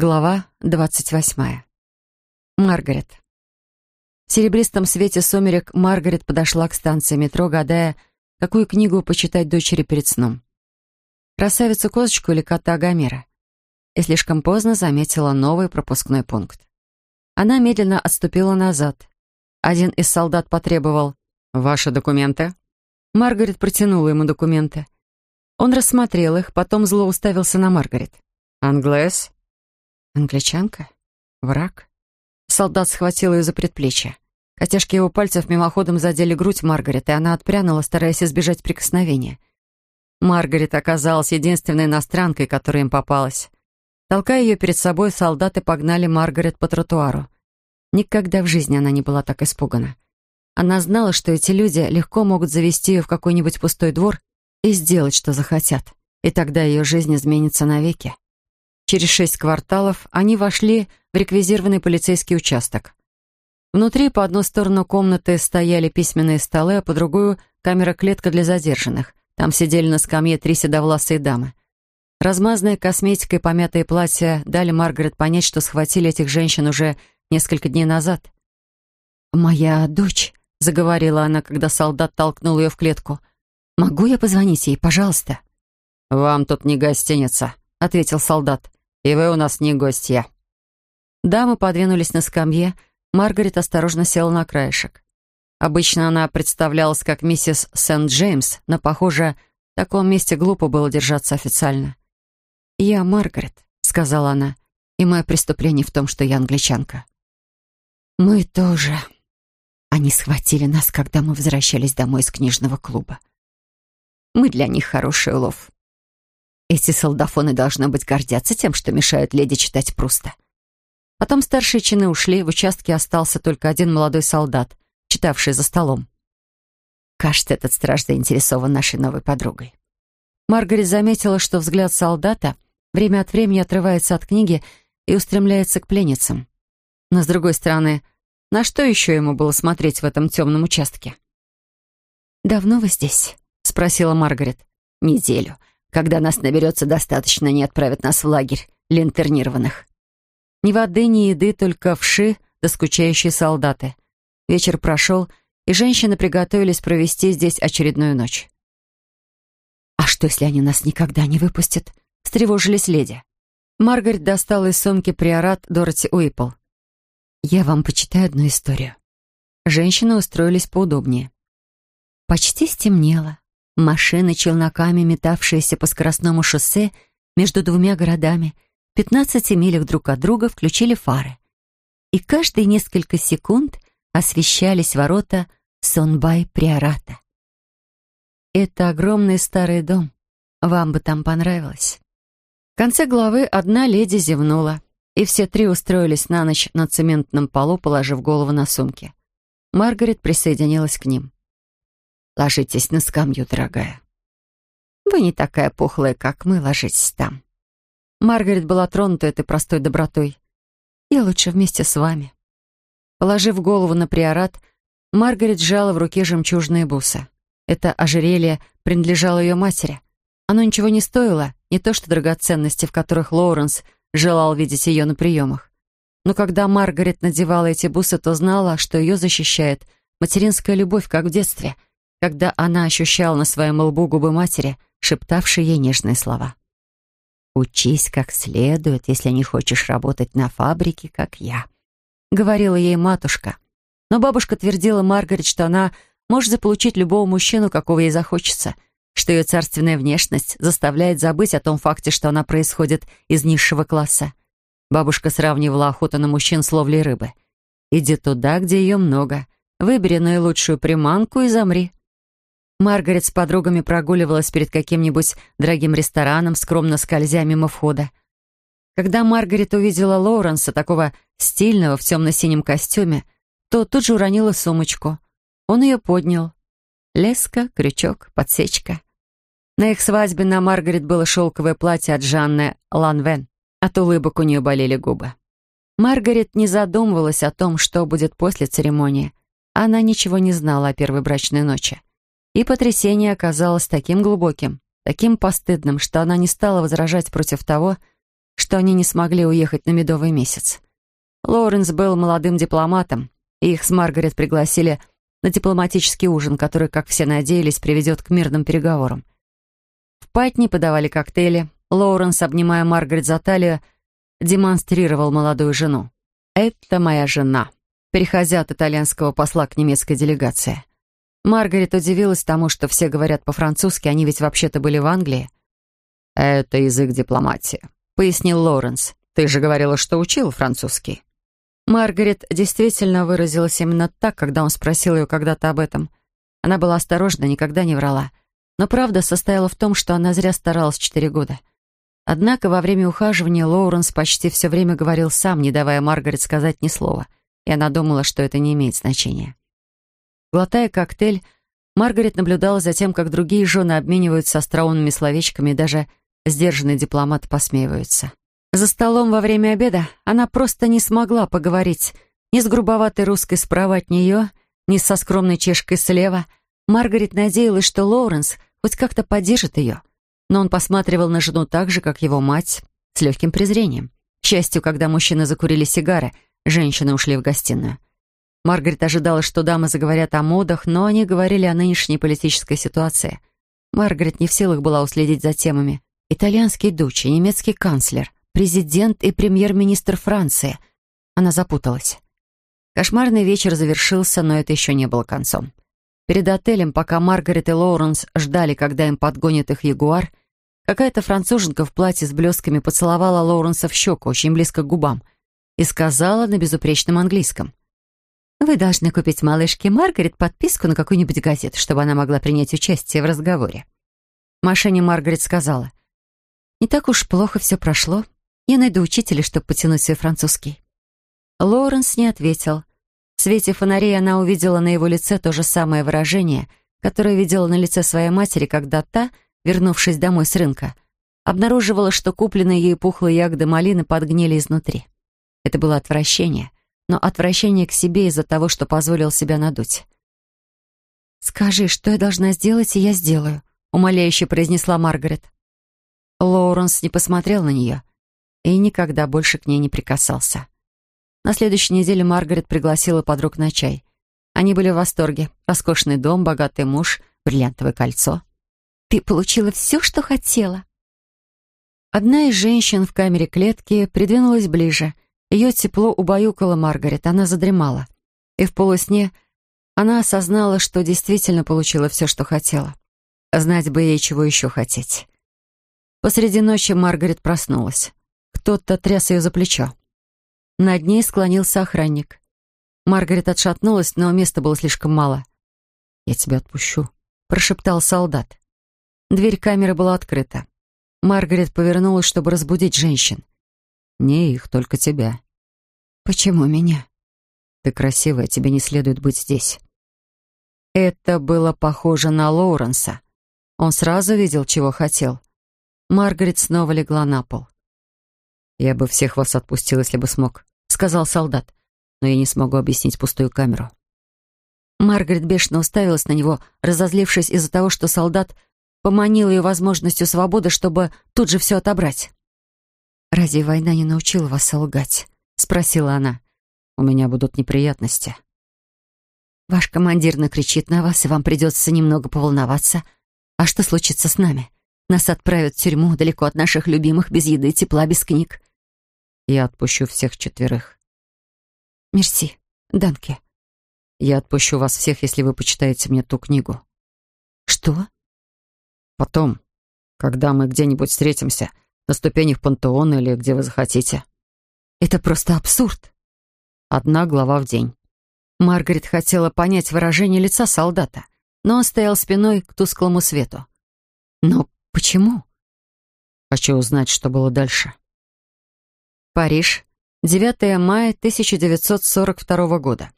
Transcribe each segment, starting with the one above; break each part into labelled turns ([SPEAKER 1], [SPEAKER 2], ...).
[SPEAKER 1] Глава двадцать восьмая. Маргарет. В серебристом свете сумерек Маргарет подошла к станции метро, гадая, какую книгу почитать дочери перед сном. «Красавицу-козочку» или «Кота Гомера». И слишком поздно заметила новый пропускной пункт. Она медленно отступила назад. Один из солдат потребовал «Ваши документы?» Маргарет протянула ему документы. Он рассмотрел их, потом зло уставился на Маргарет. «Англес?» Англичанка? Враг? Солдат схватил ее за предплечье. Костяшки его пальцев мимоходом задели грудь Маргарет, и она отпрянула, стараясь избежать прикосновения. Маргарет оказалась единственной иностранкой, которая им попалась. Толкая ее перед собой, солдаты погнали Маргарет по тротуару. Никогда в жизни она не была так испугана. Она знала, что эти люди легко могут завести ее в какой-нибудь пустой двор и сделать, что захотят. И тогда ее жизнь изменится навеки. Через шесть кварталов они вошли в реквизированный полицейский участок. Внутри по одну сторону комнаты стояли письменные столы, а по другую — камера-клетка для задержанных. Там сидели на скамье три седовласые дамы. Размазанная косметика и помятые платья дали Маргарет понять, что схватили этих женщин уже несколько дней назад. «Моя дочь», — заговорила она, когда солдат толкнул ее в клетку. «Могу я позвонить ей, пожалуйста?» «Вам тут не гостиница», — ответил солдат. И вы у нас не гостья». Дамы подвинулись на скамье. Маргарет осторожно села на краешек. Обычно она представлялась как миссис Сент-Джеймс, но, похоже, в таком месте глупо было держаться официально. «Я Маргарет», — сказала она, — «и мое преступление в том, что я англичанка». «Мы тоже». Они схватили нас, когда мы возвращались домой из книжного клуба. Мы для них хороший улов. Эти солдафоны, должно быть, гордятся тем, что мешают леди читать Пруста. Потом старшие чины ушли, в участке остался только один молодой солдат, читавший за столом. Кажется, этот страж заинтересован нашей новой подругой. Маргарет заметила, что взгляд солдата время от времени отрывается от книги и устремляется к пленницам. Но, с другой стороны, на что еще ему было смотреть в этом темном участке? «Давно вы здесь?» — спросила Маргарет. «Неделю. Когда нас наберется достаточно, не отправят нас в лагерь для интернированных. Ни воды, ни еды, только вши да солдаты. Вечер прошел, и женщины приготовились провести здесь очередную ночь. «А что, если они нас никогда не выпустят?» — встревожились леди. Маргарет достала из сумки приорат Дороти Уиппл. «Я вам почитаю одну историю». Женщины устроились поудобнее. Почти стемнело. Машины челноками, метавшиеся по скоростному шоссе между двумя городами, в 15 милях друг от друга включили фары. И каждые несколько секунд освещались ворота Сонбай-Приората. Это огромный старый дом. Вам бы там понравилось. В конце главы одна леди зевнула, и все три устроились на ночь на цементном полу, положив голову на сумки. Маргарет присоединилась к ним. Ложитесь на скамью, дорогая. Вы не такая пухлая, как мы, ложитесь там. Маргарет была тронута этой простой добротой. Я лучше вместе с вами. Положив голову на приорат, Маргарет сжала в руке жемчужные бусы. Это ожерелье принадлежало ее матери. Оно ничего не стоило, не то что драгоценности, в которых Лоуренс желал видеть ее на приемах. Но когда Маргарет надевала эти бусы, то знала, что ее защищает материнская любовь, как в детстве — когда она ощущала на своем лбу губы матери, шептавшие ей нежные слова. «Учись как следует, если не хочешь работать на фабрике, как я», — говорила ей матушка. Но бабушка твердила Маргарет, что она может заполучить любого мужчину, какого ей захочется, что ее царственная внешность заставляет забыть о том факте, что она происходит из низшего класса. Бабушка сравнивала охоту на мужчин с ловлей рыбы. «Иди туда, где ее много. Выбери наилучшую приманку и замри». Маргарет с подругами прогуливалась перед каким-нибудь дорогим рестораном, скромно скользя мимо входа. Когда Маргарет увидела Лоуренса, такого стильного в темно-синем костюме, то тут же уронила сумочку. Он ее поднял. Леска, крючок, подсечка. На их свадьбе на Маргарет было шелковое платье от Жанны Ланвен. От улыбок у нее болели губы. Маргарет не задумывалась о том, что будет после церемонии. Она ничего не знала о первой брачной ночи. И потрясение оказалось таким глубоким, таким постыдным, что она не стала возражать против того, что они не смогли уехать на медовый месяц. Лоуренс был молодым дипломатом, и их с Маргарет пригласили на дипломатический ужин, который, как все надеялись, приведет к мирным переговорам. В Патни подавали коктейли. Лоуренс, обнимая Маргарет за талию, демонстрировал молодую жену. «Это моя жена», переходя от итальянского посла к немецкой делегации. Маргарет удивилась тому, что все говорят по-французски, они ведь вообще-то были в Англии. «Это язык дипломатии», — пояснил Лоуренс. «Ты же говорила, что учил французский». Маргарет действительно выразилась именно так, когда он спросил ее когда-то об этом. Она была осторожна, никогда не врала. Но правда состояла в том, что она зря старалась четыре года. Однако во время ухаживания Лоуренс почти все время говорил сам, не давая Маргарет сказать ни слова, и она думала, что это не имеет значения. Глотая коктейль, Маргарет наблюдала за тем, как другие жены обмениваются остроумными словечками, и даже сдержанные дипломаты посмеиваются. За столом во время обеда она просто не смогла поговорить ни с грубоватой русской справа от нее, ни со скромной чешкой слева. Маргарет надеялась, что Лоуренс хоть как-то поддержит ее. Но он посматривал на жену так же, как его мать, с легким презрением. К счастью, когда мужчины закурили сигары, женщины ушли в гостиную. Маргарет ожидала, что дамы заговорят о модах, но они говорили о нынешней политической ситуации. Маргарет не в силах была уследить за темами. Итальянский дучи, немецкий канцлер, президент и премьер-министр Франции. Она запуталась. Кошмарный вечер завершился, но это еще не было концом. Перед отелем, пока Маргарет и Лоуренс ждали, когда им подгонит их ягуар, какая-то француженка в платье с блестками поцеловала Лоуренса в щеку, очень близко к губам, и сказала на безупречном английском. «Вы должны купить малышке Маргарет подписку на какую-нибудь газету, чтобы она могла принять участие в разговоре». Машине Маргарет сказала, «Не так уж плохо все прошло. Я найду учителя, чтобы потянуть свой французский». Лоуренс не ответил. В свете фонарей она увидела на его лице то же самое выражение, которое видела на лице своей матери, когда та, вернувшись домой с рынка, обнаруживала, что купленные ей пухлые ягоды малины подгнили изнутри. Это было отвращение, но отвращение к себе из-за того, что позволил себя надуть. «Скажи, что я должна сделать, и я сделаю», — умоляюще произнесла Маргарет. Лоуренс не посмотрел на нее, и никогда больше к ней не прикасался. На следующей неделе Маргарет пригласила подруг на чай. Они были в восторге. Роскошный дом, богатый муж, бриллиантовое кольцо. «Ты получила все, что хотела». Одна из женщин в камере клетки придвинулась ближе. Ее тепло убаюкало Маргарет, она задремала. И в полусне она осознала, что действительно получила все, что хотела. Знать бы ей, чего еще хотеть. Посреди ночи Маргарет проснулась. Кто-то тряс ее за плечо. Над ней склонился охранник. Маргарет отшатнулась, но места было слишком мало. «Я тебя отпущу», — прошептал солдат. Дверь камеры была открыта. Маргарет повернулась, чтобы разбудить женщин. «Не их, только тебя». «Почему меня?» «Ты красивая, тебе не следует быть здесь». Это было похоже на Лоуренса. Он сразу видел, чего хотел. Маргарет снова легла на пол. «Я бы всех вас отпустил, если бы смог», — сказал солдат. «Но я не смогу объяснить пустую камеру». Маргарет бешено уставилась на него, разозлившись из-за того, что солдат поманил ее возможностью свободы, чтобы тут же все отобрать. «Разве война не научила вас лгать?» — спросила она. «У меня будут неприятности». «Ваш командир накричит на вас, и вам придется немного поволноваться. А что случится с нами? Нас отправят в тюрьму, далеко от наших любимых, без еды, тепла, без книг. Я отпущу всех четверых. Мерси, Данке. Я отпущу вас всех, если вы почитаете мне ту книгу. Что? Потом, когда мы где-нибудь встретимся, на ступенях пантеона или где вы захотите. Это просто абсурд. Одна глава в день. Маргарет хотела понять выражение лица солдата, но он стоял спиной к тусклому свету. Но почему? Хочу узнать, что было дальше. Париж, 9 мая 1942 года.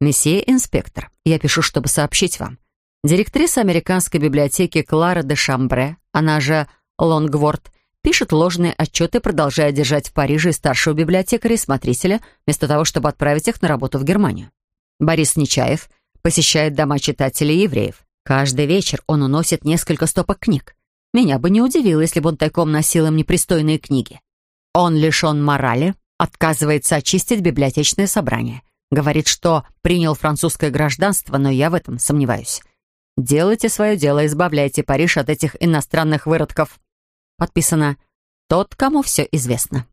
[SPEAKER 1] Месье инспектор, я пишу, чтобы сообщить вам. Директриса американской библиотеки Клара де Шамбре, она же Лонгворд, пишет ложные отчеты, продолжая держать в Париже старшего библиотекаря и смотрителя, вместо того, чтобы отправить их на работу в Германию. Борис Нечаев посещает дома читателей евреев. Каждый вечер он уносит несколько стопок книг. Меня бы не удивило, если бы он тайком носил им непристойные книги. Он лишен морали, отказывается очистить библиотечное собрание. Говорит, что принял французское гражданство, но я в этом сомневаюсь. Делайте свое дело, избавляйте Париж от этих иностранных выродков. Подписано «Тот, кому все известно».